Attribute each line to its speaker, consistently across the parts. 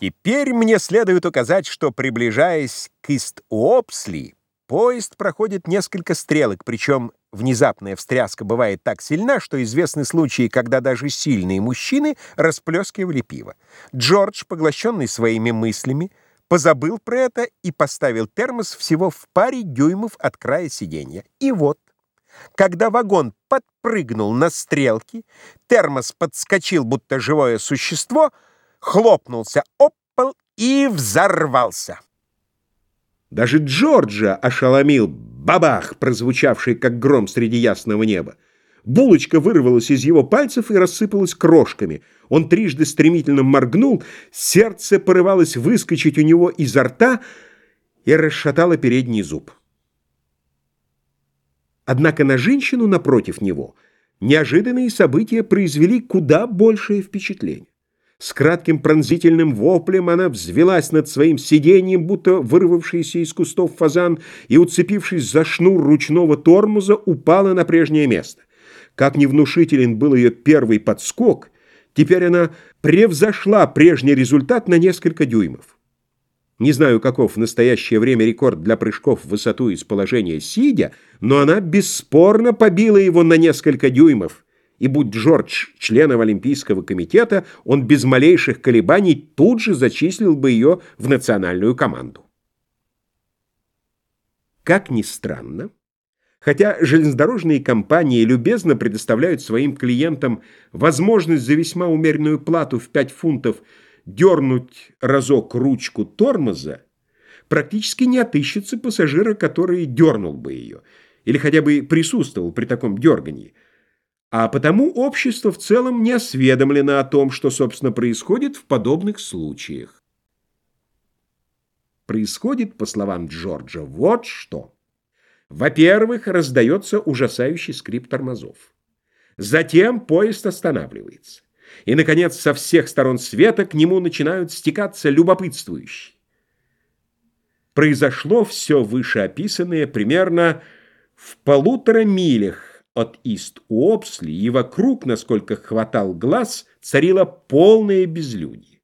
Speaker 1: Теперь мне следует указать, что, приближаясь к Ист-Уопсли, поезд проходит несколько стрелок, причем внезапная встряска бывает так сильна, что известны случаи, когда даже сильные мужчины расплескивали пиво. Джордж, поглощенный своими мыслями, позабыл про это и поставил термос всего в паре дюймов от края сиденья. И вот, когда вагон подпрыгнул на стрелки, термос подскочил, будто живое существо — хлопнулся об пол и взорвался.
Speaker 2: Даже Джорджа ошеломил бабах, прозвучавший как гром среди ясного неба. Булочка вырвалась из его пальцев и рассыпалась крошками. Он трижды стремительно моргнул, сердце порывалось выскочить у него изо рта и расшатало передний зуб. Однако на женщину напротив него неожиданные события произвели куда большее впечатление. С кратким пронзительным воплем она взвелась над своим сиденьем, будто вырвавшийся из кустов фазан, и, уцепившись за шнур ручного тормоза, упала на прежнее место. Как невнушителен был ее первый подскок, теперь она превзошла прежний результат на несколько дюймов. Не знаю, каков в настоящее время рекорд для прыжков в высоту из положения сидя, но она бесспорно побила его на несколько дюймов и будь Джордж членом Олимпийского комитета, он без малейших колебаний тут же зачислил бы ее в национальную команду. Как ни странно, хотя железнодорожные компании любезно предоставляют своим клиентам возможность за весьма умеренную плату в 5 фунтов дернуть разок ручку тормоза, практически не отыщется пассажира, который дернул бы ее, или хотя бы присутствовал при таком дергании – а потому общество в целом не осведомлено о том, что, собственно, происходит в подобных случаях. Происходит, по словам Джорджа, вот что. Во-первых, раздается ужасающий скрип тормозов. Затем поезд останавливается. И, наконец, со всех сторон света к нему начинают стекаться любопытствующие. Произошло все вышеописанное примерно в полутора милях от Ист-Уопсли, и вокруг, насколько хватал глаз, царило полное безлюдье.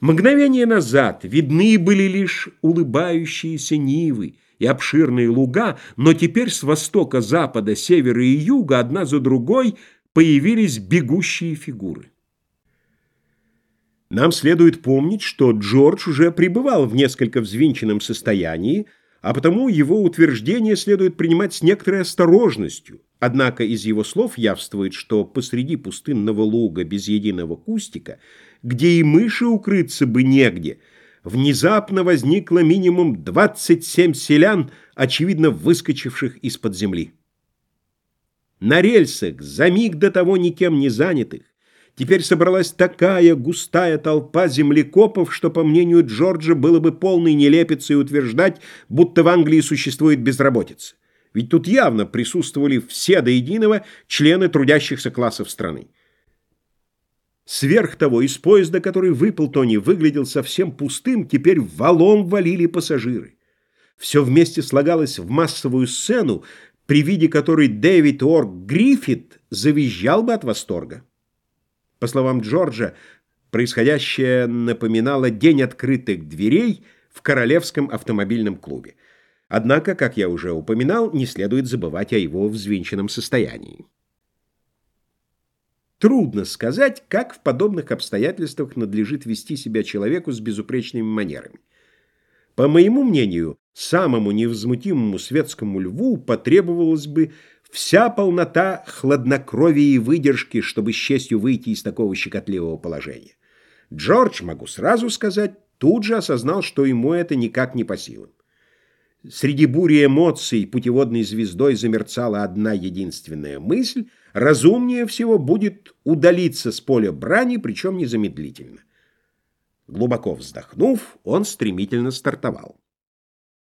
Speaker 2: Мгновение назад видны были лишь улыбающиеся нивы и обширные луга, но теперь с востока, запада, севера и юга одна за другой появились бегущие фигуры. Нам следует помнить, что Джордж уже пребывал в несколько взвинченном состоянии, а потому его утверждение следует принимать с некоторой осторожностью. Однако из его слов явствует, что посреди пустынного луга без единого кустика, где и мыши укрыться бы негде, внезапно возникло минимум 27 селян, очевидно выскочивших из-под земли. На рельсах, за миг до того никем не занятых, Теперь собралась такая густая толпа землекопов, что, по мнению Джорджа, было бы полной нелепицей утверждать, будто в Англии существует безработица. Ведь тут явно присутствовали все до единого члены трудящихся классов страны. Сверх того, из поезда, который выпал Тони, выглядел совсем пустым, теперь валом валили пассажиры. Все вместе слагалось в массовую сцену, при виде которой Дэвид Орк Гриффит завизжал бы от восторга. По словам Джорджа, происходящее напоминало день открытых дверей в Королевском автомобильном клубе. Однако, как я уже упоминал, не следует забывать о его взвинченном состоянии. Трудно сказать, как в подобных обстоятельствах надлежит вести себя человеку с безупречными манерами. По моему мнению, самому невозмутимому светскому льву потребовалось бы Вся полнота хладнокровия и выдержки, чтобы с честью выйти из такого щекотливого положения. Джордж, могу сразу сказать, тут же осознал, что ему это никак не по силам. Среди бури эмоций путеводной звездой замерцала одна единственная мысль — разумнее всего будет удалиться с поля брани, причем незамедлительно. Глубоко вздохнув, он стремительно стартовал.